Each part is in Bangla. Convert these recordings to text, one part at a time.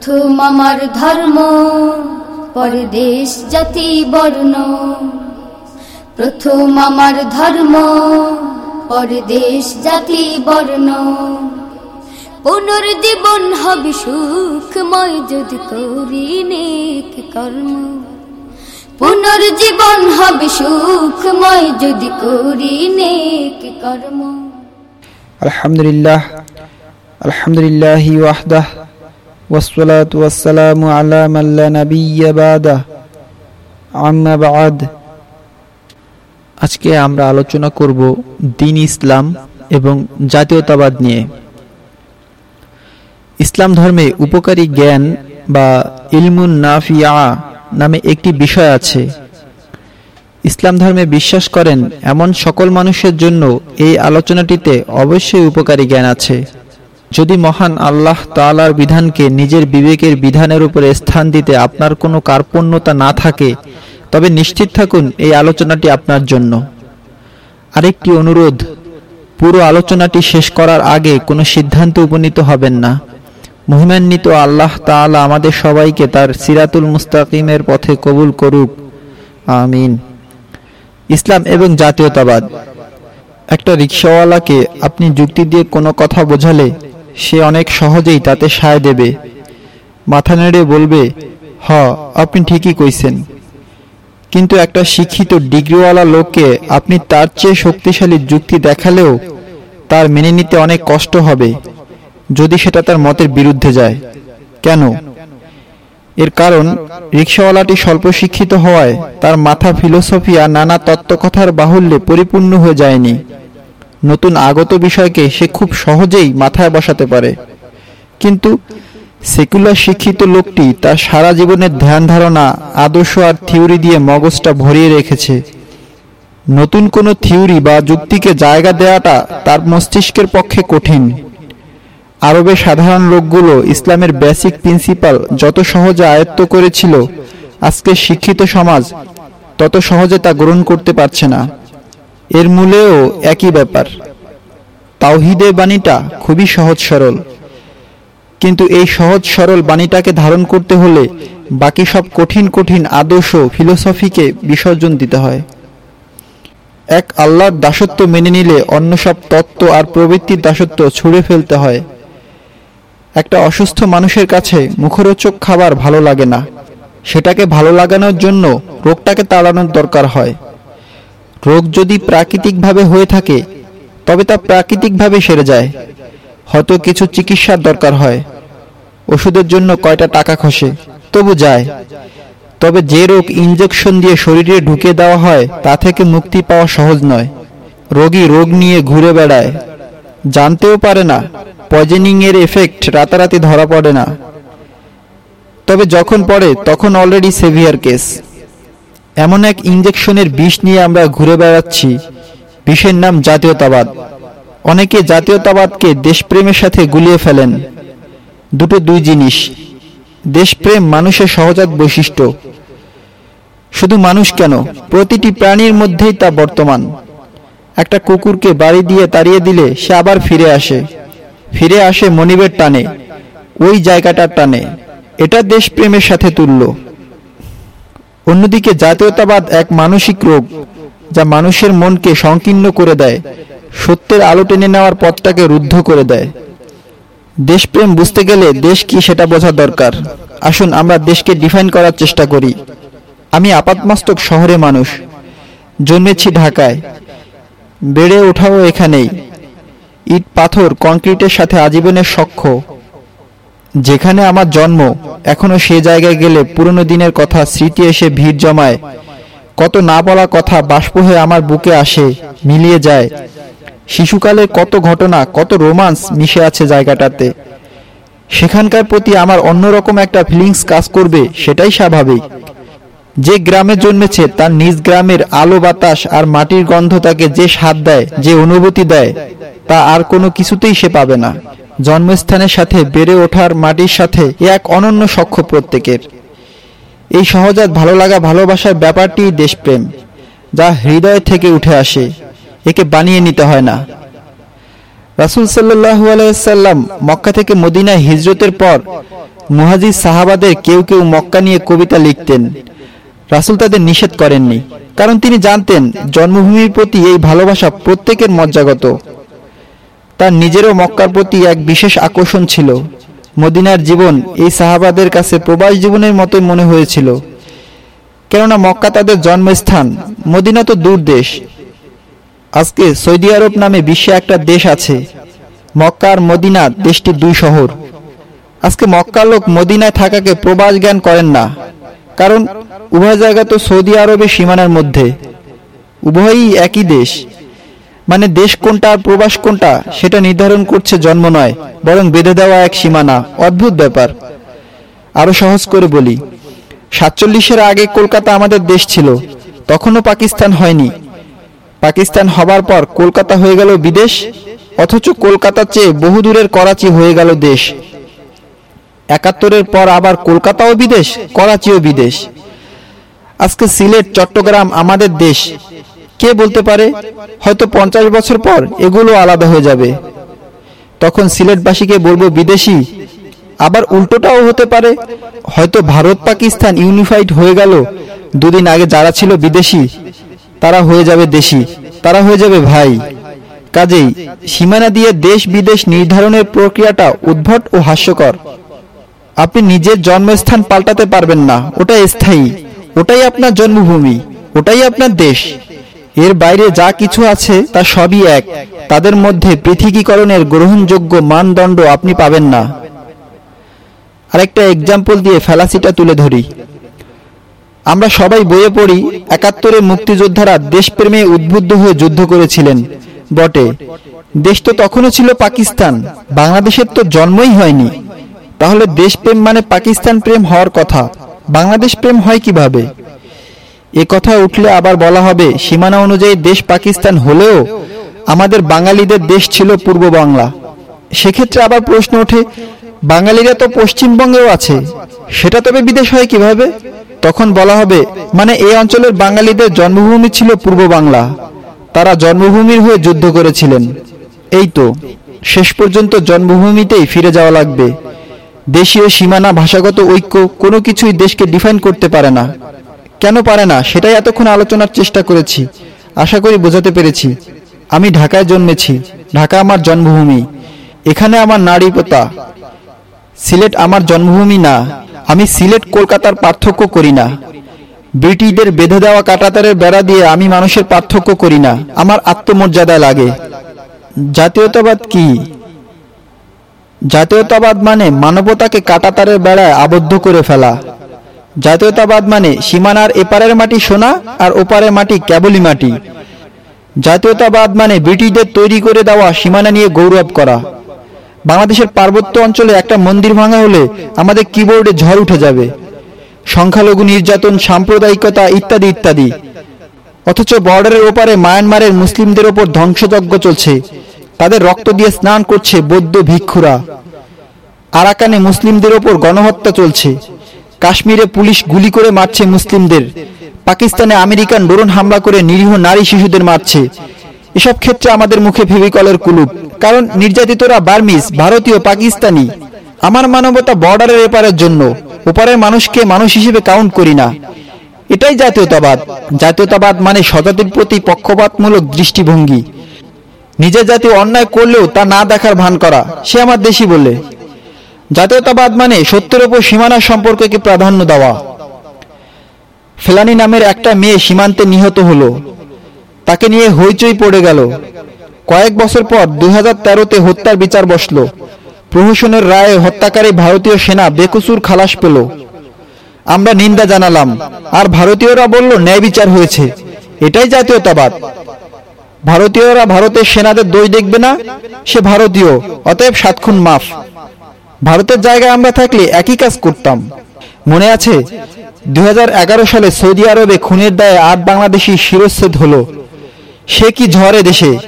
প্রথম আমার ধর্ম পরে দেশ জাতি বর্ণ। প্রথম আমার ধর্ম পরে দেশ জাতি বর্ণ। পুনর্জীবন হবে সুখময় যদি করি নেক কর্ম। পুনর্জীবন হবে সুখময় যদি করি নেক কর্ম। আলহামদুলিল্লাহ আলহামদুলিল্লাহ ওয়াহদাহ। والصلاة والسلام على من لا نبي بعده عما بعد আজকে আমরা আলোচনা করব দিন ইসলাম এবং জাতীয়তাবাদ নিয়ে ইসলাম ধর্মে উপকারী জ্ঞান বা ইলমুন নাফিয়া নামে একটি বিষয় আছে ইসলাম ধর্মে বিশ্বাস করেন এমন সকল মানুষের জন্য এই আলোচনাটিতে অবশ্যই উপকারী জ্ঞান আছে যদি মহান আল্লাহ তালার বিধানকে নিজের বিবেকের বিধানের উপরে স্থান দিতে আপনার কোনো কার্পণ্যতা না থাকে, তবে নিশ্চিত থাকুন এই আলোচনাটি আপনার জন্য। আরেকটি অনুরোধ, পুরো আলোচনাটি শেষ করার আগে কোনো সিদ্ধান্ত উপনীত হবেন না। মহিমান্বিত আল্লাহ তাআলা আমাদের সবাইকে তার সিরাতুল মুস্তাকিমের পথে কবুল করুক। আমিন। ইসলাম এবং জাতীয়তাবাদ। একটা রিক্সাওয়ালাকে আপনি যুক্তি দিয়ে কোনো কথা বোঝালে সে অনেক সহজেই তাতে সায় দেবে। মাথা নেড়ে বলবে, হ, আপনি ঠিকই কইছেন। কিন্তু একটা শিক্ষিত ডিগ্রিওয়ালা লোককে আপনি তার চেয়ে শক্তিশালী যুক্তি দেখালেও তার মেনে নিতে অনেক কষ্ট হবে, যদি সেটা তার মতের বিরুদ্ধে যায়। কেন? এর কারণ, রিক্সাওয়ালাটি স্বল্প শিক্ষিত হওয়ায় তার মাথা ফিলোসফিয়া নানা তত্ত্বকথার বাহুল্যে পরিপূর্ণ হয়ে যায়নি। নতুন আগত বিষয়কে সে খুব সহজেই মাথায় বসাতে পারে। কিন্তু সেকুলার শিক্ষিত লোকটি তার সারা জীবনের ধ্যান ধারণা, আদর্শ আর থিওরি দিয়ে মগজটা ভরিয়ে রেখেছে। নতুন কোনো থিওরি বা যুক্তিকে জায়গা দেওয়াটা তার মস্তিষ্কের পক্ষে কঠিন। আরবে সাধারণ লোকগুলো ইসলামের বেসিক প্রিন্সিপাল যত সহজে আয়ত্ত করেছিল আজকে শিক্ষিত সমাজ তত সহজে তা গ্রহণ করতে পারছে না। এর মূলেও একই ব্যাপার। তাওহিদের বাণীটা খুবই সহজ সরল। কিন্তু এই সহজ সরল বাণীটাকে ধারণ করতে হলে বাকি সব কঠিন কঠিন আদর্শ ফিলোসফিকে বিসর্জন দিতে হয়। এক আল্লাহর দাসত্ব মেনে নিলে অন্য সব তত্ত্ব আর প্রবৃত্তির দাসত্ব ছুঁড়ে ফেলতে হয়। একটা অসুস্থ মানুষের কাছে মুখরোচক খাবার ভালো লাগে না। সেটাকে ভালো লাগানোর জন্য রোগটাকে তাড়ানোর দরকার হয়। রোগ যদি প্রাকৃতিকভাবে হয়ে থাকে, তবে তা প্রাকৃতিকভাবে সেরে যায়। হয়তো কিছু চিকিৎসার দরকার হয়। ওষুধের জন্য কয়টা টাকা খসে, তবু যায়। তবে যে রোগ ইঞ্জেকশন দিয়ে শরীরে ঢুকে দেওয়া হয়, তা থেকে মুক্তি পাওয়া সহজ নয়। রোগী রোগ নিয়ে ঘুরে বেড়ায়। জানতেও পারে না পয়জনিং এর এফেক্ট রাতারাতি ধরা পড়ে না। তবে যখন পড়ে, তখন অলরেডি সেভিয়ার কেস এমন এক ইঞ্জেকশনের বিষ নিয়ে আমরা ঘুরে বেড়াচ্ছি। বিষের নাম জাতীয়তাবাদ। অনেকে জাতীয়তাবাদকে দেশপ্রেমের সাথে গুলিয়ে ফেলেন। দুটো দুই জিনিস। দেশপ্রেম মানুষের সহজাত বৈশিষ্ট্য। শুধু মানুষ কেন? প্রতিটি প্রাণীর মধ্যেই তা বর্তমান। একটা কুকুরকে বাড়ি দিয়ে তাড়িয়ে দিলে সে আবার ফিরে আসে। ফিরে আসে মনিবের টানে। ওই জায়গাটার টানে। এটা দেশপ্রেমের সাথে তুল্য। অন্যদিকে জাতীয়তাবাদ এক মানসিক রোগ, যা মানুষের মনকে সংকীর্ণ করে দেয়, সত্যের আলো টেনে নেওয়ার পথটাকে রুদ্ধ করে দেয়। দেশপ্রেম বুঝতে গেলে দেশ কি সেটা বোঝা দরকার। আসুন আমরা দেশকে ডিফাইন করার চেষ্টা করি। আমি আপাতমস্তক শহরে মানুষ, জন্মেছি ঢাকায়। বেড়ে ওঠাও এখানেই। ইট পাথর কংক্রিটের সাথে আজীবনের সখ্য যেখানে আমার জন্ম, এখনও সে জায়গায় গেলে পুরনো দিনের কথা স্মৃতি এসে ভিড় জমায়। কত না বলা কথা বাষ্প হয়ে আমার বুকে আসে, মিলিয়ে যায়। শিশুকালের কত ঘটনা, কত রোমান্স মিশে আছে জায়গাটাতে। সেখানকার প্রতি আমার অন্যরকম একটা ফিলিংস কাজ করবে, সেটাই স্বাভাবিক। যে গ্রামে জন্মেছে, তার নিজ গ্রামের আলো বাতাস আর মাটির গন্ধ তাকে যে স্বাদ দেয়, যে অনুভূতি দেয়, তা আর কোনো কিছুতেই সে পাবে না। জন্মস্থানের সাথে বেড়ে ওঠার মাটির সাথে এক অনন্য সক্ষ প্রত্যেকের। এই সহজাত ভালো লাগা ভালোবাসার ব্যাপারটি দেশপ্রেম, যা হৃদয় থেকে উঠে আসে, একে বানিয়ে নিতে হয় না। রাসুল সাল্লাহ আলাইসাল্লাম মক্কা থেকে মদিনায় হিজরতের পর মুহাজির সাহাবাদের কেউ কেউ মক্কা নিয়ে কবিতা লিখতেন। রাসুল তাদের নিষেধ করেননি, কারণ তিনি জানতেন জন্মভূমির প্রতি এই ভালোবাসা প্রত্যেকের মজ্জাগত। তার নিজেরও মক্কার প্রতি এক বিশেষ আকর্ষণ ছিল। মদিনার জীবন এই সাহাবাদের কাছে প্রবাস জীবনের মতোই মনে হয়েছিল। কেননা মক্কা তাদের জন্মস্থান, মদিনা তো দূর দেশ। আজকে সৌদি আরব নামে বিশ্বে একটা দেশ আছে। মক্কা আর মদিনা দেশটি দুই শহর। আজকে মক্কার লোক মদিনায় থাকাকে প্রবাস জ্ঞান করেন না। কারণ উভয় জায়গা তো সৌদি আরবের সীমানার মধ্যে। উভয়ই একই দেশ। মানে দেশ কোনটা আর প্রবাস কোনটা, সেটা নির্ধারণ করছে জন্ম নয়, বরং বেঁধে দেওয়া এক সীমানা। অদ্ভুত ব্যাপার। আরও সহজ করে বলি। সাতচল্লিশের আগে কলকাতা আমাদের দেশ ছিল। তখনও পাকিস্তান হয়নি। পাকিস্তান হবার পর কলকাতা হয়ে গেল বিদেশ, অথচ কলকাতার চেয়ে বহুদূরের করাচি হয়ে গেল দেশ। একাত্তরের পর আবার কলকাতাও বিদেশ, করাচিও বিদেশ। আজকে সিলেট, চট্টগ্রাম আমাদের দেশ। কে বলতে পারে? হয়তো পঞ্চাশ বছর পর এগুলো আলাদা হয়ে যাবে। তখন সিলেটবাসীকে বলব, বিদেশি, আবার উল্টোটাও হতে পারে। হয়তো ভারত পাকিস্তান ইউনিফাইড হয়ে গেল, দুদিন আগে যারা ছিল বিদেশি, তারা হয়ে যাবে দেশি, তারা হয়ে যাবে ভাই। কাজেই সীমানা দিয়ে দেশ বিদেশ নির্ধারণের প্রক্রিয়াটা উদ্ভট ও হাস্যকর। আপনি নিজের জন্মস্থান পাল্টাতে পারবেন না ওটা স্থায়ী, ওটাই আপনার জন্মভূমি, ওটাই আপনার দেশ। এর বাইরে যা কিছু আছে, তা সবই এক। তাদের মধ্যে পৃথিবীকরণের গ্রহণযোগ্য মানদণ্ড আপনি পাবেন না। আরেকটা এক্সাম্পল দিয়ে ফেলাসিটা তুলে ধরি। আমরা সবাই বইয়ে পড়ি একাত্তরে মুক্তিযোদ্ধারা দেশপ্রেমে উদ্বুদ্ধ হয়ে যুদ্ধ করেছিলেন। বটে। দেশ তো তখনও ছিল পাকিস্তান, বাংলাদেশের তো জন্মই হয়নি। তাহলে দেশপ্রেম মানে পাকিস্তান প্রেম হওয়ার কথা। বাংলাদেশ প্রেম হয় কীভাবে? এ কথা উঠলে আবার বলা হবে, সীমানা অনুযায়ী দেশ পাকিস্তান হলেও আমাদের বাঙালিদের দেশ ছিল পূর্ব বাংলা। সেক্ষেত্রে আবার প্রশ্ন ওঠে, বাঙালিরা তো পশ্চিমবঙ্গেও আছে, সেটা তবে বিদেশ হয় কীভাবে? তখন বলা হবে মানে এই অঞ্চলের বাঙালিদের জন্মভূমি ছিল পূর্ব বাংলা, তারা জন্মভূমির হয়ে যুদ্ধ করেছিলেন। এই তো, শেষ পর্যন্ত জন্মভূমিতেই ফিরে যাওয়া লাগবে। দেশীয় সীমানা ভাষাগত ঐক্য কোনো কিছুই দেশকে ডিফাইন করতে পারে না। কেন পারে না? সেটাই এতক্ষণ আলোচনার চেষ্টা করেছি। আশা করি বোঝাতে পেরেছি। আমি ঢাকায় জন্মেছি। ঢাকা আমার জন্মভূমি। এখানে আমার নারী পোতা সিলেট আমার জন্মভূমি না। আমি সিলেট, কলকাতার পার্থক্য করি না। ব্রিটিশদের বেঁধে দেওয়া কাটাতারের বেড়া দিয়ে আমি মানুষের পার্থক্য করি না। আমার আত্মমর্যাদায় লাগে। জাতীয়তাবাদ কি? জাতীয়তাবাদ মানে মানবতাকে কাটাতারের বেড়ায় আবদ্ধ করে ফেলা। জাতীয়তাবাদ মানে সীমানার এপারের মাটি সোনা আর ওপারের মাটি কেবলই মাটি। জাতীয়তাবাদ মানে ব্রিটিশদের তৈরি করে দেওয়া সীমানা নিয়ে গৌরব করা। বাংলাদেশের পার্বত্য অঞ্চলে একটা মন্দির ভাঙা হলে আমাদের কিবোর্ডে ঝড় উঠে যাবে। সংখ্যালঘু নির্যাতন, সাম্প্রদায়িকতা ইত্যাদি ইত্যাদি। অথচ বর্ডারের ওপারে মায়ানমারের মুসলিমদের ওপর ধ্বংসযজ্ঞ চলছে। তাদের রক্ত দিয়ে স্নান করছে বৌদ্ধ ভিক্ষুরা। আরাকানে মুসলিমদের ওপর গণহত্যা চলছে। কাশ্মীরে পুলিশ গুলি করে মারছে মুসলিমদের। পাকিস্তানে আমেরিকান ড্রোন হামলা করে নিরীহ নারী শিশুদের মারছে। এসব ক্ষেত্রে আমাদের মুখে ফেভিকলের কুলুপ, কারণ নির্যাতিতরা বার্মিস ভারতীয়, পাকিস্তানি। আমার মানবতা বর্ডারের এপারের জন্য, ওপারের মানুষকে মানুষ হিসেবে কাউন্ট করি না। এটাই জাতীয়তাবাদ। জাতীয়তাবাদ মানে স্বজাতির প্রতি পক্ষপাতমূলক দৃষ্টিভঙ্গি। নিজের জাতীয় অন্যায় করলেও তা না দেখার ভান করা, সে আমার দেশি বলে। জাতীয়তাবাদ মানে সত্যের ওপর সীমানা সম্পর্ককে প্রাধান্য দেওয়া। ফেলানি নামের একটা মেয়ে সীমান্তে নিহত হলো। তাকে নিয়ে হইচই পড়ে গেল। কয়েক বছর পর দুই হাজার তেরোতে হত্যার বিচার বসল। প্রহসনের রায়ে হত্যাকারী ভারতীয় সেনা বেকসুর খালাস পেল। আমরা নিন্দা জানালাম। আর ভারতীয়রা বলল, ন্যায় বিচার হয়েছে। এটাই জাতীয়তাবাদ। ভারতীয়রা ভারতের সেনাদের দোষ দেখবে না? সে ভারতীয়। অতএব সাতক্ষণ মাফ। ভারতের জায়গায় আমরা থাকলে একই কাজ করতাম। মনে আছে দু হাজার এগারো সালে সৌদি আরবে খুনের দায়ে আট বাংলাদেশি শিরচ্ছেদ হলো। সে কি ঝড়ে দেশে?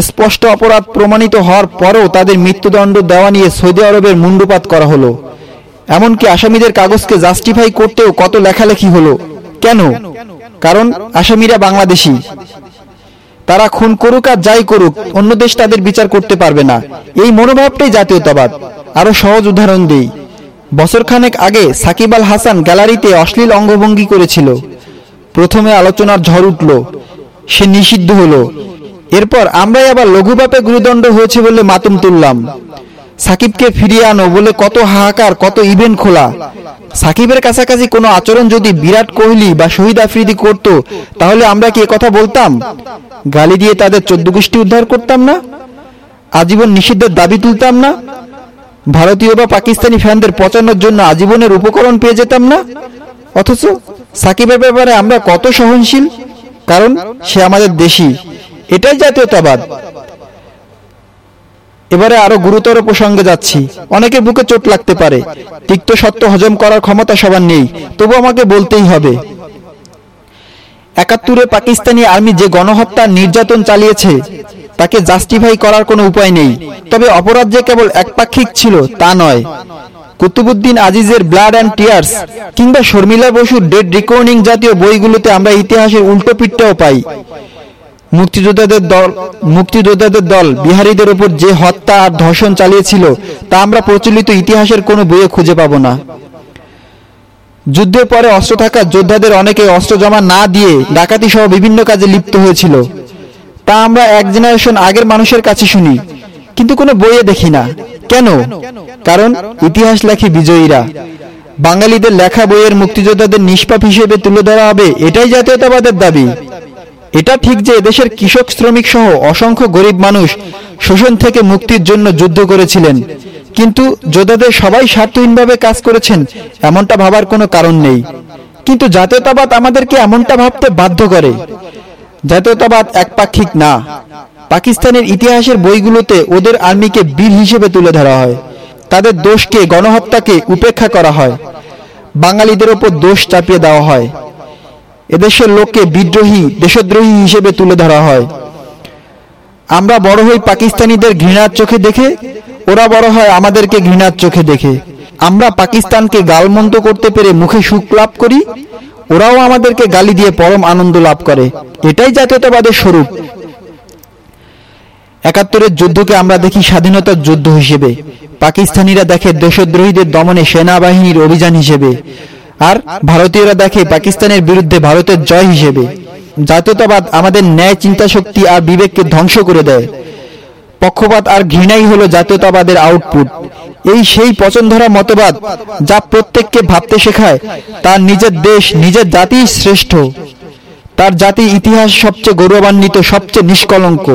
স্পষ্ট অপরাধ প্রমাণিত হওয়ার পরও তাদের মৃত্যুদণ্ড দেওয়া নিয়ে সৌদি আরবের মুন্ডুপাত করা হলো। এমনকি আসামিদের কাগজকে জাস্টিফাই করতেও কত লেখালেখি হলো। কেন? কারণ আসামিরা বাংলাদেশি। তারা খুন করুক আর যাই করুক, অন্য দেশ তাদের বিচার করতে পারবে না। এই মনোভাবটাই জাতীয়তাবাদ। আরও সহজ উদাহরণ দেই। বছরখানেক আগে সাকিব আল হাসান গ্যালারিতে অশ্লীল অঙ্গভঙ্গি করেছিল। প্রথমে আলোচনার ঝড় উঠল, সে নিষিদ্ধ হলো। এরপর আমরাই আবার লঘুপাপে গুরুদণ্ড হয়েছে বলে মাতুম তুললাম। সাকিবকে ফিরিয়ে আনো বলে কত হাহাকার, কত ইভেন্ট খোলা। সাকিবের কাছাকাছি কোনো আচরণ যদি বিরাট কোহলি বা শহীদ আফ্রিদি করত, তাহলে আমরা কি কথা বলতাম? গালি দিয়ে তাদের চোদ্দ গোষ্ঠী উদ্ধার করতাম না? আজীবন নিষিদ্ধের দাবি তুলতাম না? ভারতীয় বা পাকিস্তানি ফ্যানদের পচানোর জন্য আজীবনের উপকরণ পেয়ে যেতাম না? অথচ সাকিবের ব্যাপারে আমরা কত সহনশীল? কারণ সে আমাদের দেশি। এটাই জাতীয়তাবাদ। এবারে আরও গুরুতর প্রসঙ্গে যাচ্ছি। অনেকের বুকে চোট লাগতে পারে। তিক্ত সত্য হজম করার ক্ষমতা সবার নেই। তবু আমাকে বলতেই হবে। একাত্তরে পাকিস্তানি আর্মি যে গণহত্যা নির্যাতন চালিয়েছে তাকে জাস্টিফাই করার কোনো উপায় নেই। তবে অপরাধ যে কেবল একপাক্ষিক ছিল, তা নয়। কুতুবুদ্দিন আজিজের ব্লাড অ্যান্ড টিয়ার্স কিংবা শর্মিলা বসুর ডেড রেকর্ডিং জাতীয় বইগুলোতে আমরা ইতিহাসের উল্টো পিঠটাও পাই। মুক্তিযোদ্ধাদের দল মুক্তিযোদ্ধাদের দল, বিহারীদের উপর যে হত্যা আর ধর্ষণ চালিয়েছিল, তা আমরা প্রচলিত ইতিহাসের কোনো বইয়ে খুঁজে পাব না। যুদ্ধের পরে অস্ত্র থাকা যোদ্ধাদের অনেকে অস্ত্র জমা না দিয়ে ডাকাতি সহ বিভিন্ন কাজে লিপ্ত হয়েছিল। তা আমরা এক জেনারেশন আগের মানুষের কাছে শুনি, কিন্তু কোনো বইয়ে দেখি না। কেন? কারণ ইতিহাস লেখে বিজয়ীরা। বাঙালিদের লেখা বইয়ের মুক্তিযোদ্ধাদের নিষ্পাপ হিসেবে তুলে ধরা হবে এটাই জাতীয়তাবাদের দাবি। এটা ঠিক যে দেশের কৃষক, শ্রমিক সহ অসংখ্য গরিব মানুষ শোষণ থেকে মুক্তির জন্য যুদ্ধ করেছিলেন। কিন্তু যোদ্ধাদের সবাই স্বার্থহীনভাবে কাজ করেছেন, এমনটা ভাবার কোনো কারণ নেই। কিন্তু জাতীয়তাবাদ আমাদেরকে এমনটা ভাবতে বাধ্য করে। জাতীয়তাবাদ একপাক্ষিক না। পাকিস্তানের ইতিহাসের বইগুলোতে ওদের আর্মিকে বীর হিসেবে তুলে ধরা হয়। তাদের দোষকে, গণহত্যাকে উপেক্ষা করা হয়। বাঙালিদের ওপর দোষ চাপিয়ে দেওয়া হয়। এদেশের লোককে বিদ্রোহী, দেশদ্রোহী হিসেবে তুলে ধরা হয়। আমরা বড় হই পাকিস্তানিদের ঘৃণার চোখে দেখে, ওরা বড় হয় আমাদেরকে ঘৃণার চোখে দেখে। আমরা পাকিস্তানকে গালমন্ত করতে পেরে মুখে সুখ লাভ করি ওরাও আমাদেরকে গালি দিয়ে পরম আনন্দ লাভ করে। এটাই জাতীয়তাবাদের স্বরূপ। একাত্তরের যুদ্ধকে আমরা দেখি স্বাধীনতার যুদ্ধ হিসেবে। পাকিস্তানিরা দেখে দেশদ্রোহীদের দমনে সেনাবাহিনীর অভিযান হিসেবে। আর ভারতীয়রা দেখে পাকিস্তানের বিরুদ্ধে ভারতের জয় হিসেবে। জাতীয়তাবাদ আমাদের ন্যায় চিন্তা শক্তি আর বিবেককে ধ্বংস করে দেয়। পক্ষপাত আর ঘৃণাই হলো জাতীয়তাবাদের আউটপুট এই সেই পচন ধরা মতবাদ যা প্রত্যেককে ভাবতে শেখায় তার নিজের দেশ, নিজের জাতি শ্রেষ্ঠ। তার জাতি ইতিহাস সবচেয়ে গৌরবান্বিত, সবচেয়ে নিষ্কলঙ্ক।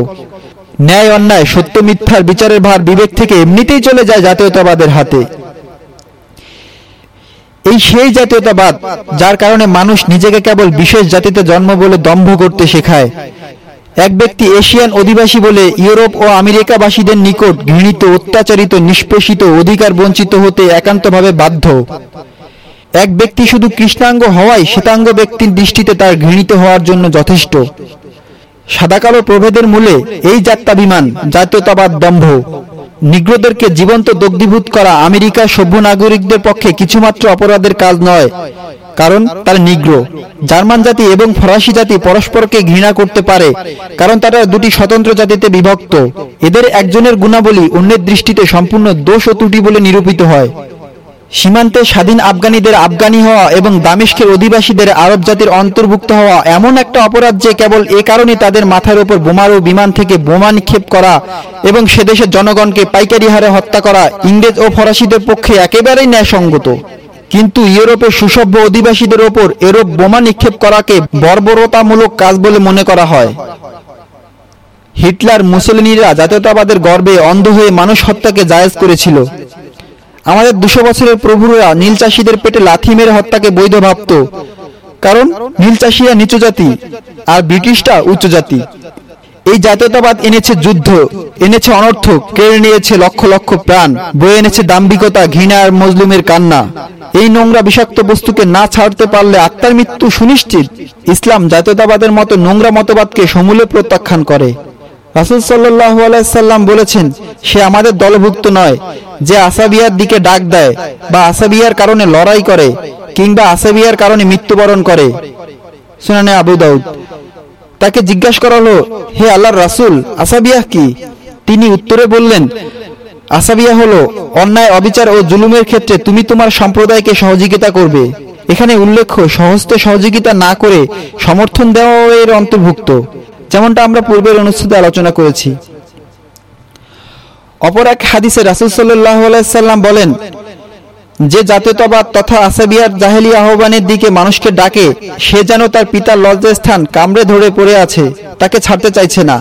ন্যায় অন্যায়, সত্য মিথ্যার বিচারের ভার বিবেক থেকে এমনিতেই চলে যায় জাতীয়তাবাদের হাতে। এই সেই জাতীয়তাবাদ, যার কারণে মানুষ নিজেকে কেবল বিশেষ জাতিতে জন্ম বলে দম্ভ করতে শেখায়। এক ব্যক্তি এশিয়ান অধিবাসী বলে ইউরোপ ও আমেরিকাবাসীদের নিকট ঘৃণিত, অত্যাচারিত, নিষ্পেষিত অধিকার বঞ্চিত হতে একান্তভাবে বাধ্য। এক ব্যক্তি শুধু কৃষ্ণাঙ্গ হওয়ায় শ্বেতাঙ্গ ব্যক্তির দৃষ্টিতে তার ঘৃণিত হওয়ার জন্য যথেষ্ট। সাদা কালো প্রভেদের মূলে এই যাত্রা বিমান জাতীয়তাবাদ দম্ভ। নিগ্রোদেরকে জীবন্ত দগ্ধীভূত করা আমেরিকার সভ্য নাগরিকদের পক্ষে কিছুমাত্র অপরাধের কাজ নয়। কারণ তার নিগ্র জার্মান জাতি এবং ফরাসি জাতি পরস্পরকে ঘৃণা করতে পারে কারণ তারা দুটি স্বতন্ত্র জাতিতে বিভক্ত। এদের একজনের গুণাবলী অন্যের দৃষ্টিতে সম্পূর্ণ দোষ ও ত্রুটি বলে নিরূপিত হয়। সীমান্তে স্বাধীন আফগানিদের আফগানি হওয়া এবং দামেস্কের অধিবাসীদের আরব জাতির অন্তর্ভুক্ত হওয়া এমন একটা অপরাধ যে কেবল এ কারণে তাদের মাথার উপর বোমার ও বিমান থেকে বোমা নিক্ষেপ করা এবং সে দেশের জনগণকে পাইকারি হারে হত্যা করা ইংরেজ ও ফরাসিদের পক্ষে একেবারেই ন্যায়সঙ্গত। কিন্তু ইউরোপের সুসভ্য অধিবাসীদের ওপর এরূপ বোমা নিক্ষেপ করাকে বর্বরতামূলক কাজ বলে মনে করা হয়। হিটলার মুসলিনীরা জাতীয়তাবাদের গর্বে অন্ধ হয়ে মানুষ হত্যাকে জায়েজ করেছিল। আমাদের দুশো বছরের প্রভুরা নীল চাষীদের পেটে লাথি মেরে হত্যাকে বৈধ ভাবত। কারণ নীল চাষীরা নিচু জাতি, আর ব্রিটিশটা উচ্চ জাতি। এই জাতীয়তাবাদ এনেছে যুদ্ধ, এনেছে অনর্থ কেড়ে নিয়েছে লক্ষ লক্ষ প্রাণ, বয়ে এনেছে দাম্ভিকতা আর মজলুমের কান্না। এই নোংরা বিষাক্ত বস্তুকে না ছাড়তে পারলে আত্মার মৃত্যু সুনিশ্চিত। ইসলাম জাতীয়তাবাদের মতো নোংরা মতবাদকে সমূলে প্রত্যাখ্যান করে। রাসুল সাল্লাহ আলাইসাল্লাম বলেছেন, সে আমাদের দলভুক্ত নয়, যে আসাবিয়ার দিকে ডাক দেয় বা আসাবিয়ার কারণে লড়াই করে কিংবা আসাবিয়ার কারণে মৃত্যুবরণ করে। শুনানে আবু দাউদ। তাকে জিজ্ঞাসা করা হলো, হে আল্লাহর রাসুল আসাবিয়াহ কি? তিনি উত্তরে বললেন, আসাবিয়া হলো অন্যায়, অবিচার ও জুলুমের ক্ষেত্রে তুমি তোমার সম্প্রদায়কে সহযোগিতা করবে। এখানে উল্লেখ্য সহস্তে সহযোগিতা না করে সমর্থন দেওয়া এর অন্তর্ভুক্ত, যেমনটা আমরা পূর্বের অনুচ্ছেদে আলোচনা করেছি। অপর এক হাদিসে রাসুল সাল্লাহ সাল্লাম বলেন যে জাতীয়তাবাদ তথা আসাবিয়ার জাহেলি আহ্বানের দিকে মানুষকে ডাকে, সে যেন তার পিতার লজ্জাস্থান কামড়ে ধরে পড়ে আছে, তাকে ছাড়তে চাইছে না।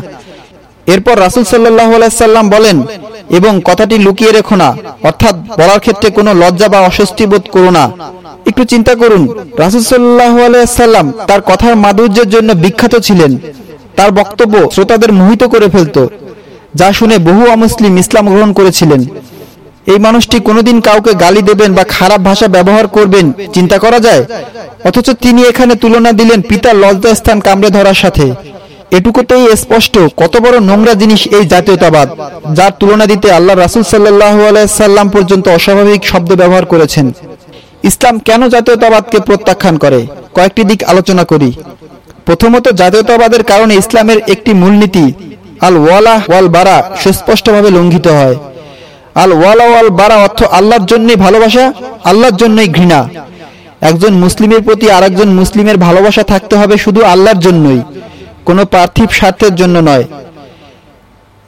এরপর রাসুল সাল্লাহ সাল্লাম বলেন, এবং কথাটি লুকিয়ে রেখো না, অর্থাৎ বলার ক্ষেত্রে কোনো লজ্জা বা অস্বস্তি বোধ করো না। একটু চিন্তা করুন, রাসুল সাল্লাহ সাল্লাম তার কথার মাধুর্যের জন্য বিখ্যাত ছিলেন। তার বক্তব্য শ্রোতাদের মোহিত করে ফেলত, যা শুনে বহু অমুসলিম ইসলাম গ্রহণ করেছিলেন। এই মানুষটি কোনোদিন কাউকে গালি দেবেন বা খারাপ ভাষা ব্যবহার করবেন, চিন্তা করা যায়? অথচ তিনি এখানে তুলনা দিলেন পিতার লজ্জা স্থান কামড়ে ধরার সাথে। এটুকুতেই স্পষ্ট কত বড় নোংরা জিনিস এই জাতীয়তাবাদ, যার তুলনা দিতে আল্লাহ রাসুল সাল্লাহ আলাইসাল্লাম পর্যন্ত অস্বাভাবিক শব্দ ব্যবহার করেছেন। ইসলাম কেন জাতীয়তাবাদকে প্রত্যাখ্যান করে? কয়েকটি দিক আলোচনা করি। প্রথমত, জাতীয়তাবাদের কারণে ইসলামের একটি মূলনীতি আল ওয়ালা ওয়াল বারা সুস্পষ্টভাবে লঙ্ঘিত হয়। আল ওয়ালা ওয়াল বারা অর্থ আল্লাহর জন্যই ভালোবাসা, আল্লাহর জন্যই ঘৃণা। একজন মুসলিমের প্রতি আরেকজন মুসলিমের ভালোবাসা থাকতে হবে শুধু আল্লাহর জন্যই, কোনো পার্থিব স্বার্থের জন্য নয়।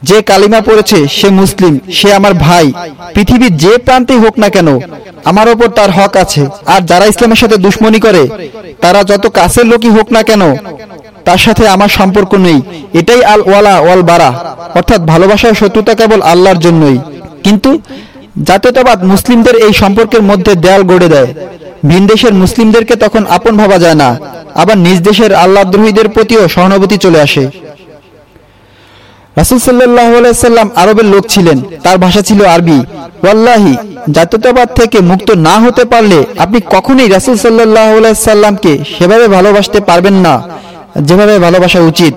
যে কালিমা পড়েছে, সে মুসলিম, সে আমার ভাই, পৃথিবীর যে প্রান্তেই হোক না কেন, আমার ওপর তার হক আছে। আর যারা ইসলামের সাথে দুশ্মনী করে, তারা যত কাছের লোকই হোক না কেন, তার সাথে আমার সম্পর্ক নেই। এটাই আল ওয়ালা ওয়াল বারা, অর্থাৎ ভালোবাসার শত্রুতা কেবল আল্লাহর জন্যই। কিন্তু জাতীয়তাবাদ মুসলিমদের এই সম্পর্কের মধ্যে দেয়াল গড়ে দেয়। ভিন দেশের মুসলিমদেরকে তখন আপন ভাবা যায় না। আবার নিজ দেশের আল্লাহদ্রোহীদের প্রতিও সহানুভূতি চলে আসে। রাসুল সাল্লাহ সাল্লাম আরবের লোক ছিলেন। তার ভাষা ছিল আরবি। ওয়াল্লাহি, জাতীয়তাবাদ থেকে মুক্ত না হতে পারলে আপনি কখনোই রাসুল সাল্লাহ সাল্লামকে সেভাবে ভালোবাসতে পারবেন না, যেভাবে ভালোবাসা উচিত।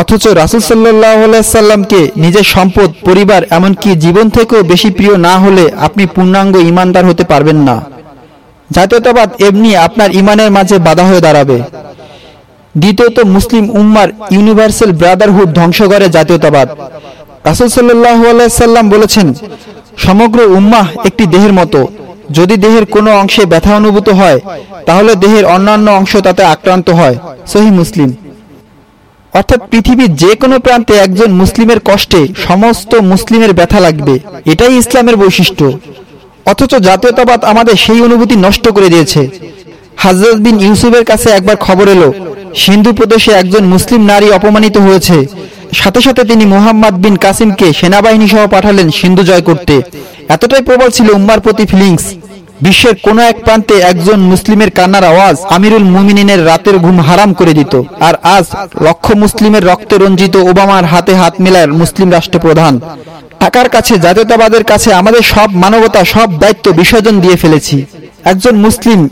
অথচ রাসুল সাল্লাহ সাল্লামকে নিজের সম্পদ, পরিবার, এমনকি জীবন থেকেও বেশি প্রিয় না হলে আপনি পূর্ণাঙ্গ ইমানদার হতে পারবেন না। জাতীয়তাবাদ এমনি আপনার ইমানের মাঝে বাধা হয়ে দাঁড়াবে। দ্বিতীয়ত মুসলিম উম্মার ইউনিভার্সাল ব্রাদারহুড ধ্বংস করে জাতীয়তাবাদ। রাসুল সাল্লাহ সাল্লাম বলেছেন, সমগ্র উম্মাহ একটি দেহের মতো। যদি দেহের কোনো অংশে ব্যথা অনুভূত হয়, তাহলে দেহের অন্যান্য অংশ তাতে আক্রান্ত হয়। সহি মুসলিম। অর্থাৎ পৃথিবীর যে কোনো প্রান্তে একজন মুসলিমের কষ্টে সমস্ত মুসলিমের ব্যথা লাগবে। এটাই ইসলামের বৈশিষ্ট্য। অথচ জাতীয়তাবাদ আমাদের সেই অনুভূতি নষ্ট করে দিয়েছে। হাজরত বিন ইউসুফের কাছে একবার খবর এলো, সিন্ধু প্রদেশে একজন মুসলিম নারী অপমানিত হয়েছে। সাথে সাথে তিনি মোহাম্মদ বিন কাসিমকে সেনাবাহিনী সহ পাঠালেন সিন্ধু জয় করতে এতটাই প্রবল ছিল উম্মার প্রতি ফিলিংস বিশ্বের কোনো এক প্রান্তে একজন মুসলিমের কান্নার আওয়াজ আমিরুল মুমিনিনের রাতের ঘুম হারাম করে দিত। আর আজ লক্ষ মুসলিমের রক্তে রঞ্জিত ওবামার হাতে হাত মেলার মুসলিম রাষ্ট্রপ্রধান। টাকার কাছে, জাতীয়তাবাদের কাছে আমাদের সব মানবতা, সব দায়িত্ব বিসর্জন দিয়ে ফেলেছি। একজন মুসলিম,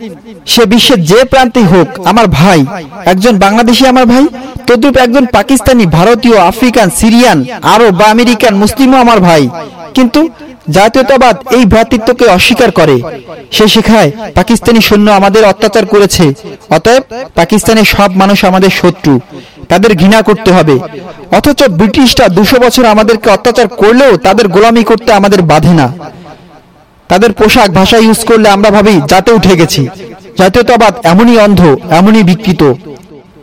সে বিশ্বের যে প্রান্তে হোক, আমার ভাই। একজন বাংলাদেশি, আমার ভাই। তদ্রুপ একজন পাকিস্তানি, ভারতীয়, আফ্রিকান, সিরিয়ান, আরব বা আমেরিকান, মুসলিমও আমার ভাই। কিন্তু জাতীয়তাবাদ এই ভ্রাতৃত্বকে অস্বীকার করে। সে শেখায়, পাকিস্তানি সৈন্য আমাদের অত্যাচার করেছে। অতএব পাকিস্তানের সব মানুষ আমাদের শত্রু। তাদের ঘৃণা করতে হবে। অথচ ব্রিটিশরা দুশো বছর আমাদেরকে অত্যাচার করলেও তাদের গোলামি করতে আমাদের বাধে না। তাদের পোশাক, ভাষা ইউজ করলে আমরা ভাবি যাতে উঠে গেছি। জাতীয়তাবাদ এমনই অন্ধ, এমনই বিকৃত।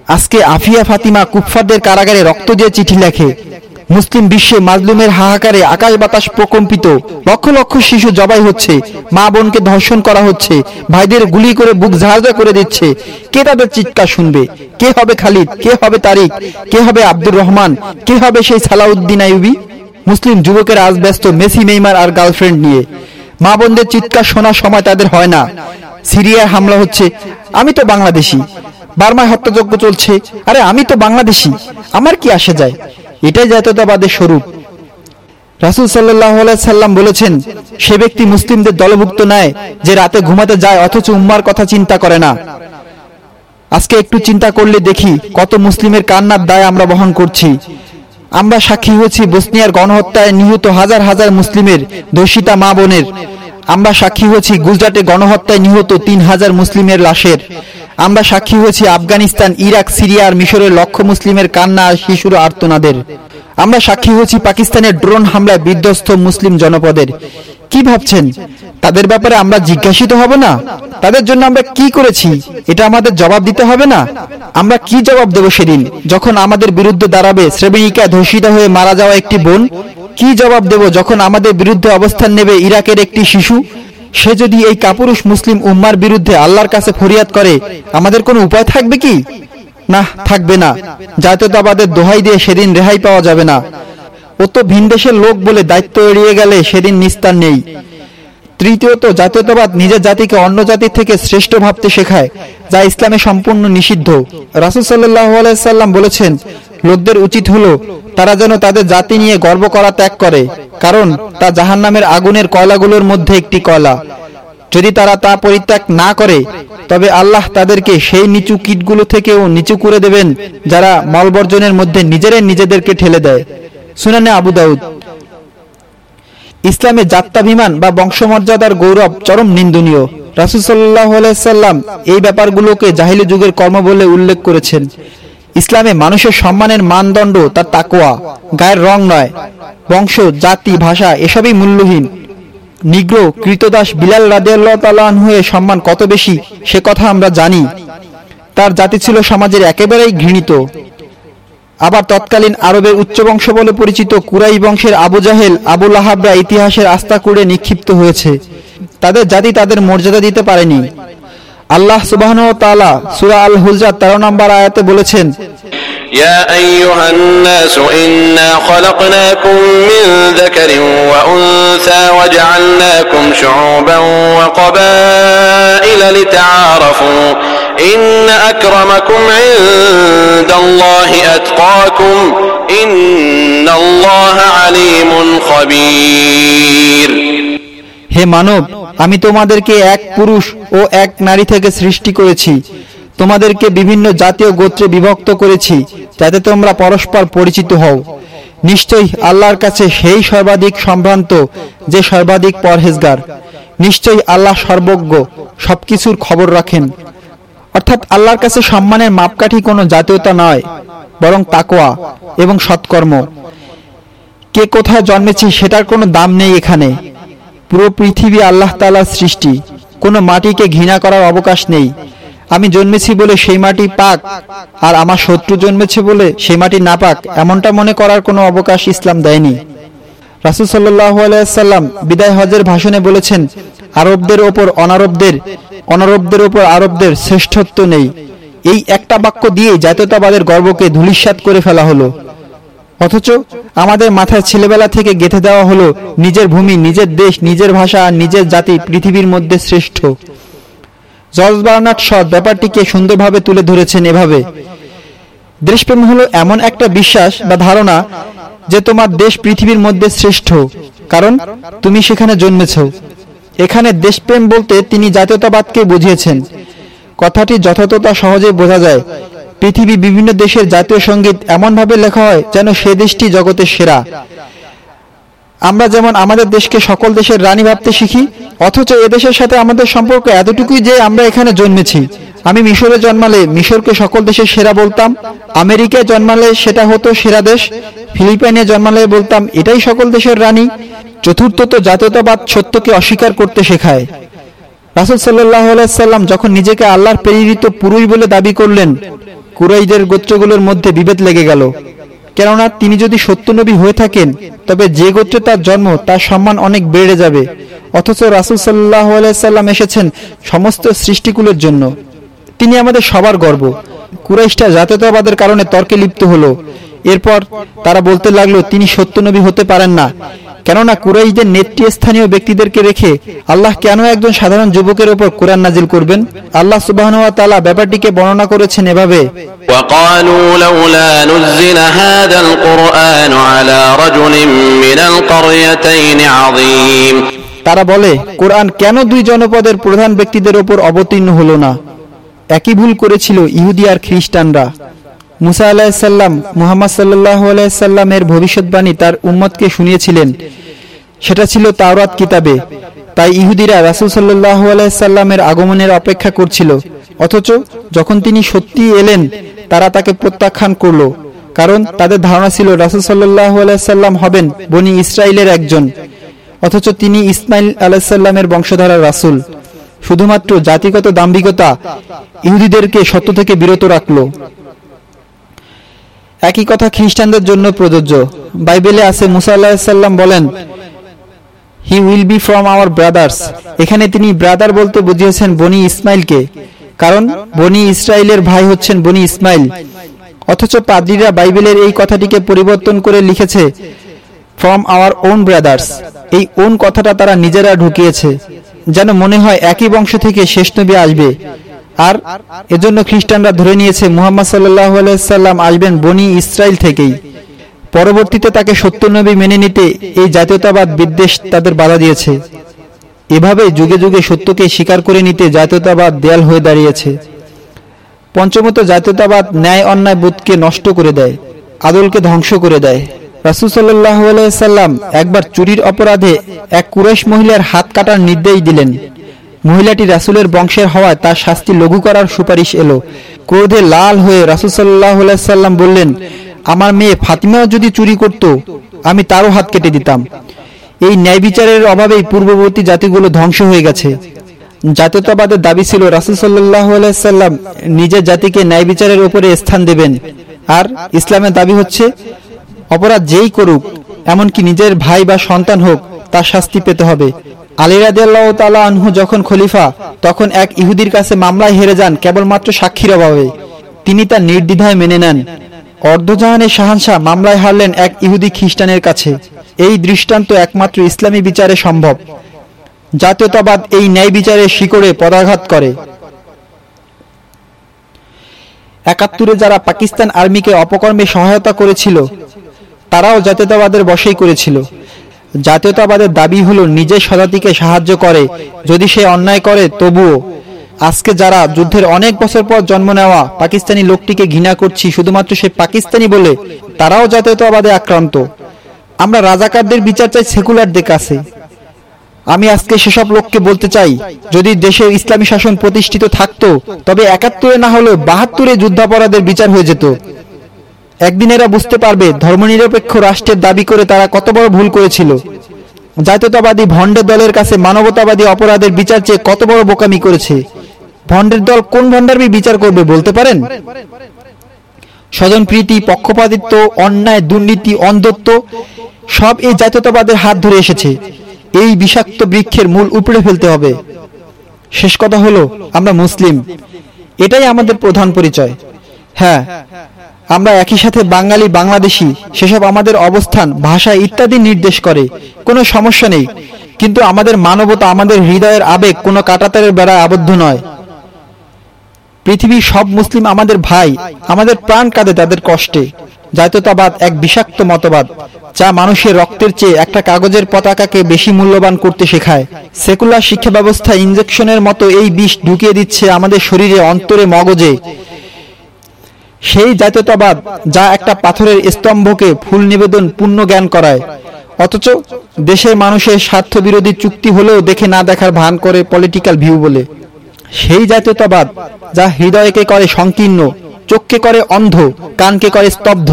আজকে আফিয়া ফাতিমা কুফফারদের কারাগারে রক্ত দিয়ে চিঠি লেখে মুসলিম বিশ্বে মাজলুমের হাহাকারে আকাশ বাতাস প্রকম্পিত। লক্ষ লক্ষ শিশু জবাই হচ্ছে, মা বোনকে ধর্ষণ করা হচ্ছে, ভাইদের গুলি করে বুক ঝাঁঝা করে দিচ্ছে। কে তাদের চিৎকার শুনবে? কে হবে খালিদ? কে হবে তারিক? কে হবে আব্দুর রহমান? কে হবে সেই সালাউদ্দিন আইবি মুসলিম যুবকের আজ ব্যস্ত মেসি মেইমার আর গার্লফ্রেন্ড নিয়ে। মা বোনদের চিৎকার শোনার সময় তাদের হয় না। সিরিয়ায় হামলা হচ্ছে, আমি তো বাংলাদেশি। বার্মায় হত্যাযজ্ঞ চলছে। আরে, আমি তো বাংলাদেশি। আমার কি আসে যায়? এটাই জাতীয়তাবাদের স্বরূপ। রাসুল সাল্লাহ সাল্লাম বলেছেন, সে ব্যক্তি মুসলিমদের দলভুক্ত নেয়, যে রাতে ঘুমাতে যায়, অথচ উম্মার কথা চিন্তা করে না। আজকে একটু চিন্তা করলে দেখি কত মুসলিমের কান্নার দায় আমরা বহন করছি। আমরা সাক্ষী হয়েছি বসনিয়ার গণহত্যায় নিহত হাজার হাজার মুসলিমের দোষিতা মা বোনের। আমরা সাক্ষী হয়েছি গুজরাটে গণহত্যায় নিহত তিন হাজার মুসলিমের লাশের। আমরা সাক্ষী হয়েছি আফগানিস্তান, ইরাক, সিরিয়া আর মিশরের লক্ষ মুসলিমের কান্না শিশুর আর্তনাদের। আমরা সাক্ষী হয়েছি পাকিস্তানের ড্রোন হামলায় বিধ্বস্ত মুসলিম জনপদের। কি ভাবছেন? তাদের ব্যাপারে আমরা জিজ্ঞাসিত হব না? তাদের জন্য আমরা কি করেছি? এটা আমাদের জবাব দিতে হবে না? আমরা কি জবাব দেব সেদিন? যখন আমাদের বিরুদ্ধে দাঁড়াবে শ্রেবেণিকা ধর্ষিতা হয়ে মারা যাওয়া একটি বোন, কি জবাব দেব যখন আমাদের বিরুদ্ধে অবস্থান নেবে ইরাকের একটি শিশু? সে যদি এই কাপুরুষ মুসলিম উম্মার বিরুদ্ধে আল্লাহর কাছে ফরিয়াদ করে, আমাদের কোনো উপায় থাকবে কি? না, থাকবে না। জাতীয়তাবাদের দোহাই দিয়ে সেদিন রেহাই পাওয়া যাবে না। ও তো ভিনদেশের লোক বলে দায়িত্ব এড়িয়ে গেলে সেদিন নিস্তার নেই। তৃতীয়ত, জাতীয়তাবাদ নিজের জাতিকে অন্য জাতির থেকে শ্রেষ্ঠ ভাবতে শেখায়, যা ইসলামে সম্পূর্ণ নিষিদ্ধ। রাসুল সাল্লাহ আলাইসাল্লাম বলেছেন লোকদের উচিত হলো তারা যেন তাদের জাতি নিয়ে গর্ব করা ত্যাগ করে, কারণ তা জাহান নামের আগুনের কয়লাগুলোর মধ্যে একটি কয়লা। যদি তারা তা পরিত্যাগ না করে, তবে আল্লাহ তাদেরকে সেই নিচু কীটগুলো থেকেও নিচু করে দেবেন, যারা মলবর্জনের মধ্যে নিজেরাই নিজেদেরকে ঠেলে দেয়। শুনানে আবু দাউদ। ইসলামে যাত্রাভিমান বা বংশমর্যাদার গৌরব চরম নিন্দনীয়। রাসুসাল্লাহ সাল্লাম এই ব্যাপারগুলোকে জাহিলি যুগের কর্ম বলে উল্লেখ করেছেন। ইসলামে মানুষের সম্মানের মানদণ্ড তার তাকোয়া গায়ের রং নয়। বংশ, জাতি, ভাষা এসবই মূল্যহীন। নিগ্র, কৃতদাস বিলাল রাদিয়াল্লাহ হয়ে সম্মান কত বেশি, সে কথা আমরা জানি। তার জাতি ছিল সমাজের একেবারেই ঘৃণিত। আবার তৎকালীন আরবের উচ্চ বংশ বলে পরিচিত কুরাই বংশের আবু জাহেল, আবু লাহাবরা ইতিহাসের আস্থা করে নিক্ষিপ্ত হয়েছে। তাদের জাতি তাদের মর্যাদা দিতে পারেনি। আল্লাহ সুবাহ তালা সুরা আল হুজরাত তেরো নম্বর আয়াতে বলেছেন يا أيها الناس إنا خلقناكم من ذكر وأنثى وجعلناكم شعوبا وقبائل لتعارفوا إن أكرمكم عند الله أتقاكم إن الله عليم خبير হে মানব আমি তোমাদেরকে এক পুরুষ ও এক নারী থেকে সৃষ্টি করেছি। তোমাদেরকে বিভিন্ন জাতীয় গোত্রে বিভক্ত করেছি, যাতে তোমরা পরস্পর পরিচিত হও। নিশ্চয়ই আল্লাহর কাছে সেই সর্বাধিক সম্ভ্রান্ত, যে সর্বাধিক পরহেজগার। নিশ্চয়ই আল্লাহ সর্বজ্ঞ, সবকিছুর খবর রাখেন। অর্থাৎ আল্লাহর কাছে সম্মানের মাপকাঠি কোনো জাতীয়তা নয়, বরং তাকোয়া এবং সৎকর্ম। কে কোথায় জন্মেছি সেটার কোনো দাম নেই এখানে। পুরো পৃথিবী আল্লাহ তালার সৃষ্টি। কোনো মাটিকে ঘৃণা করার অবকাশ নেই। আমি জন্মেছি বলে সেই মাটি পাক, আর আমার শত্রু জন্মেছে বলে সেই মাটি না পাক, এমনটা মনে করার কোনো অবকাশ ইসলাম দেয়নি। রাসুল আলাইসাল্লাম বিদায় হজের ভাষণে বলেছেন, আরবদের ওপর অনারবদের অনারবদের ওপর আরবদের শ্রেষ্ঠত্ব নেই। এই একটা বাক্য দিয়ে জাতীয়তাবাদের গর্বকে ধুলিস্বাত করে ফেলা হলো। অথচ আমাদের মাথায় ছেলেবেলা থেকে গেঁথে দেওয়া হলো নিজের ভূমি, নিজের দেশ, নিজের ভাষা, নিজের জাতি, পৃথিবীর মধ্যে শ্রেষ্ঠ। জর্জ বার্নার্ড সৎ ব্যাপারটিকে সুন্দরভাবে তুলে ধরেছেন এভাবে। দেশপ্রেম হলো এমন একটা বিশ্বাস বা ধারণা যে তোমার দেশ পৃথিবীর মধ্যে শ্রেষ্ঠ, কারণ তুমি সেখানে জন্মেছ। এখানে দেশপ্রেম বলতে তিনি জাতীয়তাবাদকে বুঝিয়েছেন। কথাটি যথাযথতা সহজে বোঝা যায়। পৃথিবী বিভিন্ন দেশের জাতীয় সংগীত এমনভাবে লেখা হয় যেন সে দেশটি জগতের সেরা। আমরা যেমন আমাদের দেশকে সকল দেশের রানী ভাবতে শিখি, অথচ এদেশের সাথে আমাদের সম্পর্ক এতটুকুই যে আমরা এখানে জন্মেছি। আমি মিশরে জন্মালে মিশরকে সকল দেশের সেরা বলতাম, আমেরিকায় জন্মালে সেটা হতো সেরা দেশ, ফিলিপাইনে জন্মালে বলতাম, এটাই সকল দেশের রানী। চতুর্থত জাতীয়তাবাদ সত্যকে অস্বীকার করতে শেখায়। রাসুল সাল্লাহ সাল্লাম যখন নিজেকে আল্লাহর প্রেরিত পুরুষ বলে দাবি করলেন কুরাইদের গোত্রগুলোর মধ্যে বিভেদ লেগে গেল। কেননা তিনি যদি সত্য নবী হয়ে থাকেন, তবে যে গোত্রে তার জন্ম, তার সম্মান অনেক বেড়ে যাবে। অথচ রাসুল সাল্লাহ সাল্লাম এসেছেন সমস্ত সৃষ্টিকুলের জন্য। তিনি আমাদের সবার গর্ব। কুরাইশটা জাতীয়তাবাদের কারণে তর্কে লিপ্ত হলো। এরপর তারা বলতে লাগল, তিনি সত্য নবী হতে পারেন না। কেননা কুরাইশদের নেতৃস্থানীয় ব্যক্তিদেরকে রেখে আল্লাহ কেন একজন সাধারণ যুবকের উপর কোরআন নাজিল করবেন? আল্লাহ সুবাহ ব্যাপারটিকে বর্ণনা করেছেন এভাবে। তারা বলে কোরআন কেন দুই জনপদের প্রধান ব্যক্তিদের ওপর অবতীর্ণ হলো না? একই ভুল করেছিল ইহুদি আর খ্রিস্টানরা। মুসা আলাহিসাল্লাম মুহাম্মদ সাল্লাহ আলাইসাল্লামের ভবিষ্যৎবাণী তার উম্মতকে শুনিয়েছিলেন। সেটা ছিল তাওরাত কিতাবে। তাই ইহুদিরা রাসুল সাল্লাহ আলাইসাল্লামের আগমনের অপেক্ষা করছিল। অথচ যখন তিনি সত্যি এলেন, তারা তাকে প্রত্যাখ্যান করল। কারণ তাদের ধারণা ছিল রাসুল সাল্লাহ আলাইসাল্লাম হবেন বনি ইসরায়েলের একজন। অথচ তিনি ইসমাইল আলাহিসাল্লামের বংশধারা রাসুল। শুধুমাত্র জাতিগত দাম্ভিকতা ইহুদিদেরকে সত্য থেকে বিরত রাখল। একই কথা খ্রিস্টানদের জন্য প্রযোজ্য। বাইবেলে আছে, মুসা আল্লাহাল্লাম বলেন he will be from our brothers এখানে তিনি ব্রাদার বলতে বুঝিয়েছেন বনি ইসমাইলকে। কারণ, বনি ইসরায়েলের ভাই হচ্ছেন বনি ইসমাইল। অথচ পাদ্রীরা বাইবেলের এই কথাটিকে পরিবর্তন করে লিখেছে ফ্রম আওয়ার ওন ব্রাদার্স এই ওন কথাটা তারা নিজেরা ঢুকিয়েছে, যেন মনে হয় একই বংশ থেকে শেষ নবী আসবে। আর এজন্য খ্রিস্টানরা ধরে নিয়েছে, মুহাম্মদ সাল্লাহ আলাইসাল্লাম আসবেন বনি ইসরায়েল থেকেই। পরবর্তীতে তাকে সত্য নবী মেনে নিতে এই জাতীয়তাবাদ বিদ্বেষ তাদের বাধা দিয়েছে। এভাবে যুগে যুগে সত্যকে স্বীকার করে নিতে জাতীয়তাবাদ দেয়াল হয়ে দাঁড়িয়েছে। পঞ্চমত, জাতীয়তাবাদ ন্যায় অন্যায় বোধকে নষ্ট করে দেয়, আদলকে ধ্বংস করে দেয়। রাসুল সাল্লাহ সাল্লাম একবার চুরির অপরাধে এক কুরেশ মহিলার হাত কাটার নির্দেশ দিলেন। মহিলাটি রাসুলের বংশের হওয়ায় তার শাস্তি লঘু করার সুপারিশ এলো। ক্রোধে লাল হয়ে রাসুল সাল্লাহ সাল্লাম বললেন, আমার মেয়ে ফাতিমাও যদি চুরি করত, আমি তারও হাত কেটে দিতাম। এই ন্যায় বিচারের অভাবেই পূর্ববর্তী জাতিগুলো ধ্বংস হয়ে গেছে। জাতীয়তাবাদের দাবি ছিল, রাসুল সাল্লাহ সাল্লাম নিজের জাতিকে ন্যায় বিচারের উপরে স্থান দেবেন। আর ইসলামের দাবি হচ্ছে, অপরাধ যেই করুক, এমনকি নিজের ভাই বা সন্তান হোক, তার শাস্তি পেতে হবে। আলী রাদিয়াল্লাহ তালা আনহু যখন খলিফা, তখন এক ইহুদির কাছে মামলায় হেরে যান কেবলমাত্র সাক্ষীর অভাবে। তিনি তা নির্দ্বিধায় মেনে নেন। অর্ধজাহানের শাহানশাহ মামলায় হারলেন এক ইহুদি খ্রিস্টানের কাছে। এই দৃষ্টান্ত একমাত্র ইসলামী বিচারে সম্ভব। জাতীয়তাবাদ এই ন্যায় বিচারের শিকড়ে পদাঘাত করে। একাত্তরে যারা পাকিস্তান আর্মিকে অপকর্মে সহায়তা করেছিল, তারাও জাতীয়তাবাদের বসেই করেছিল। জাতীয়তাবাদের দাবি হলো, নিজের সদাতিকে সাহায্য করে। যদি সে অন্যায় করে, তবুও। আজকে যারা যুদ্ধের অনেক বছর পর জন্ম নেওয়া পাকিস্তানি লোকটিকে ঘৃণা করছি, শুধুমাত্র সে পাকিস্তানি বলে, তারাও জাতীয়তাবাদে আক্রান্ত। আমরা রাজাকারদের বিচার চাই সেকুলারদের কাছে। আমি আজকে সেসব লোককে বলতে চাই, যদি দেশে ইসলামী শাসন প্রতিষ্ঠিত থাকতো, তবে একাত্তরে না হলেও বাহাত্তরে যুদ্ধাপরাধের বিচার হয়ে যেত। একদিন এরা বুঝতে পারবে ধর্মনিরপেক্ষ রাষ্ট্রের দাবি করে তারা কত বড় ভুল করেছিল। জাতীয়তাবাদী ভণ্ডের দলের কাছে মানবতাবাদী অপরাধের বিচার চেয়ে কত বড় বোকামি করেছে। ভণ্ডের দল কোন ভণ্ডারবি বিচার করবে বলতে পারেন? স্বজন, প্রীতি, পক্ষপাতিত্ব, অন্যায়, দুর্নীতি, অন্ধত্ব, সব এই জাতীয়তাবাদের হাত ধরে এসেছে। এই বিষাক্ত বৃক্ষের মূল উপড়ে ফেলতে হবে। শেষ কথা হলো, আমরা মুসলিম। এটাই আমাদের প্রধান পরিচয়। হ্যাঁ আমরা একই সাথে বাঙালি, বাংলাদেশি, সেসব আমাদের অবস্থান, ভাষা ইত্যাদি নির্দেশ করে। কোনো সমস্যা নেই। কিন্তু আমাদের মানবতা, আমাদের হৃদয়ের আবেগ কোনো কাটাতারের বেড়ায় আবদ্ধ নয়। পৃথিবীর সব মুসলিম আমাদের ভাই, আমাদের প্রাণ কাঁদে তাদের কষ্টে। জাতীয়তাবাদ এক বিষাক্ত মতবাদ, যা মানুষের রক্তের চেয়ে একটা কাগজের পতাকাকে বেশি মূল্যবান করতে শেখায়। সেকুলার শিক্ষা ব্যবস্থা ইঞ্জেকশনের মতো এই বিষ ঢুকিয়ে দিচ্ছে আমাদের শরীরে অন্তরে মগজে। সেই জাতীয়তাবাদ যা একটা পাথরের স্তম্ভকে ফুল নিবেদন পূর্ণ জ্ঞান করায়। অথচ দেশের মানুষের স্বার্থ বিরোধী চুক্তি হলেও দেখে না দেখার ভান করে পলিটিক্যাল ভিউ বলে। সেই জাতীয়তাবাদ যা হৃদয়কে করে সংকীর্ণ, চোখকে করে অন্ধ, কানকে করে স্তব্ধ,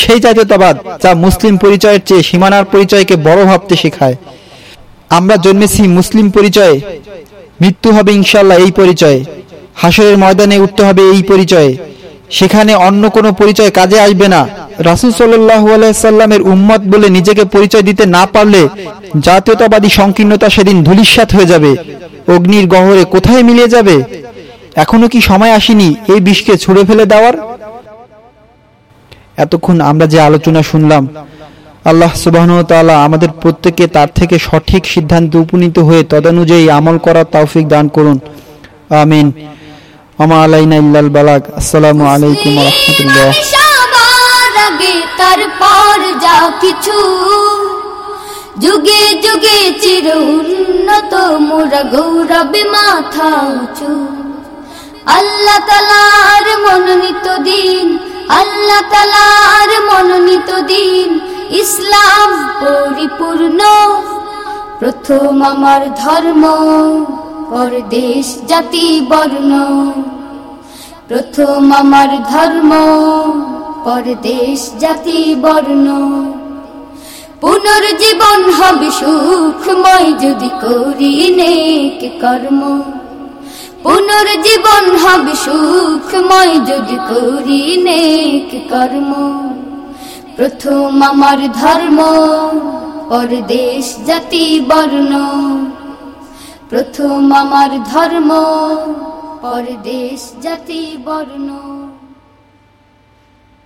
সেই জাতীয়তাবাদ যা মুসলিম পরিচয়ের চেয়ে সীমানার পরিচয়কে বড় ভাবতে শেখায়। আমরা জন্মেছি মুসলিম পরিচয়ে। মৃত্যু হবে ইনশাল্লাহ এই পরিচয়ে। হাসরের ময়দানে উঠতে হবে এই পরিচয়ে। সেখানে অন্য কোনো পরিচয় কাজে আসবে না। রাসুল সাল্লাহ সাল্লামের উম্মত বলে নিজেকে পরিচয় দিতে না পারলে জাতীয়তাবাদী সংকীর্ণতা সেদিন ধুলিস্বাত হয়ে যাবে। অগ্নির গহরে কোথায় মিলিয়ে যাবে? এখনও কি সময় আসেনি এই বিষকে ছুড়ে ফেলে দেওয়ার? এতক্ষণ আমরা যে আলোচনা শুনলাম, আল্লাহ সুবাহ আমাদের প্রত্যেককে তার থেকে সঠিক সিদ্ধান্তে উপনীত হয়ে তদানুযায়ী আমল করার তৌফিক দান করুন। আমিন। আমা আলাইনা ইল্লাল বালাগ আসসালামু আলাইকুম ওয়া রাহমাতুল্লাহ তারপর যা কিছু। যুগে যুগে চির উন্নত মোরা গৌরবে মাথা উঁচু। আল্লাহ তালার মনোনীত দিন আল্লাহ তালার মনোনীত দিন। ইসলাম পরিপূর্ণ প্রথম আমার ধর্ম। পরদেশ জাতি বর্ণ। প্রথম আমার ধর্ম পরদেশ জাতি বর্ণ। পুনর্জীবন হবে সুখময় যদি করি নেক কর্ম। পুনর্জীবন হবে সুখময় যদি করি নেক কর্ম। প্রথম আমার ধর্ম পরদেশ জাতি বর্ণ। প্রথম আমার ধর্ম পরদেশ জাতি বর্ণ।